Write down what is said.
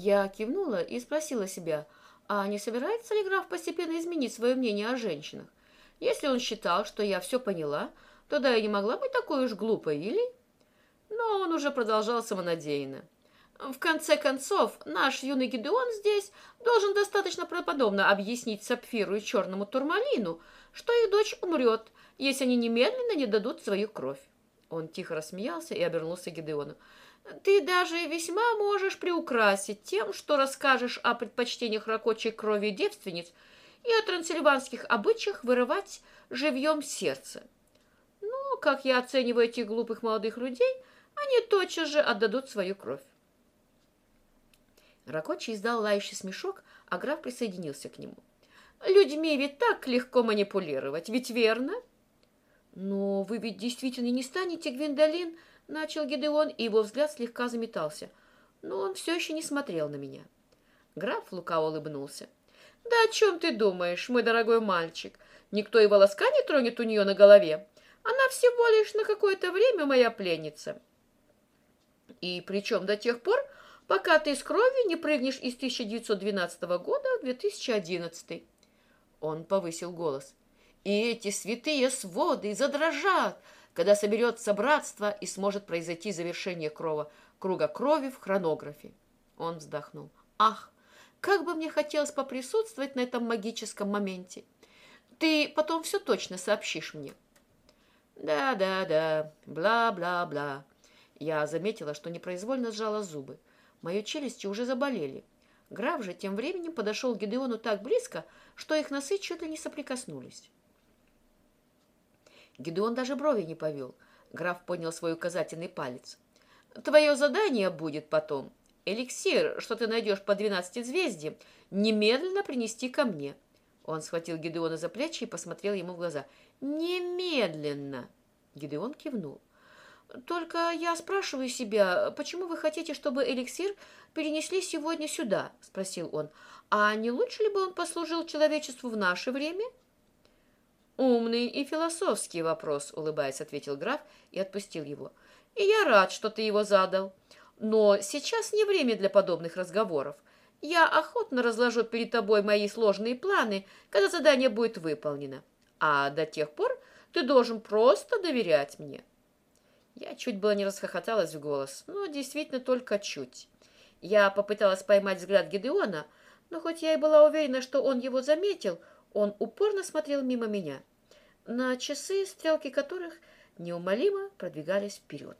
Я кивнула и спросила себя, а не собирается ли граф постепенно изменить свое мнение о женщинах? Если он считал, что я все поняла, то да, я не могла быть такой уж глупой, или... Но он уже продолжал самонадеянно. В конце концов, наш юный Гидеон здесь должен достаточно правдоподобно объяснить Сапфиру и Черному Турмалину, что их дочь умрет, если они немедленно не дадут свою кровь. Он тихо рассмеялся и обернулся к Гидеону. «Ты даже весьма можешь приукрасить тем, что расскажешь о предпочтениях ракочей крови девственниц и о трансильванских обычаях вырывать живьем сердце. Но, как я оцениваю этих глупых молодых людей, они тотчас же отдадут свою кровь. Ракочий издал лающий смешок, а граф присоединился к нему. «Людьми ведь так легко манипулировать, ведь верно?» «Но вы ведь действительно не станете, Гвиндолин?» — начал Гедеон, и его взгляд слегка заметался. Но он все еще не смотрел на меня. Граф лукаво улыбнулся. «Да о чем ты думаешь, мой дорогой мальчик? Никто и волоска не тронет у нее на голове. Она всего лишь на какое-то время моя пленница. И причем до тех пор, пока ты с кровью не прыгнешь из 1912 года в 2011. Он повысил голос. И эти святые своды задрожат, когда соберется братство и сможет произойти завершение крова, круга крови в хронографе. Он вздохнул. Ах, как бы мне хотелось поприсутствовать на этом магическом моменте. Ты потом все точно сообщишь мне. Да, да, да, бла-бла-бла. Я заметила, что непроизвольно сжала зубы. Мои челюсти уже заболели. Граф же тем временем подошел к Гедеону так близко, что их носы чуть ли не соприкоснулись. Гедеон даже брови не повел. Граф поднял свой указательный палец. «Твое задание будет потом. Эликсир, что ты найдешь по двенадцати звезде, немедленно принести ко мне». Он схватил Гедеона за плечи и посмотрел ему в глаза. «Немедленно!» Гедеон кивнул. Только я спрашиваю себя, почему вы хотите, чтобы эликсир перенесли сегодня сюда? спросил он. А не лучше ли бы он послужил человечеству в наше время? Умный и философский вопрос, улыбаясь, ответил граф и отпустил его. И я рад, что ты его задал. Но сейчас не время для подобных разговоров. Я охотно разложу перед тобой мои сложные планы, когда задание будет выполнено. А до тех пор ты должен просто доверять мне. Я чуть было не расхохоталась в голос, но действительно только чуть. Я попыталась поймать взгляд Гедеона, но хоть я и была уверена, что он его заметил, он упорно смотрел мимо меня, на часы, стрелки которых неумолимо продвигались вперед.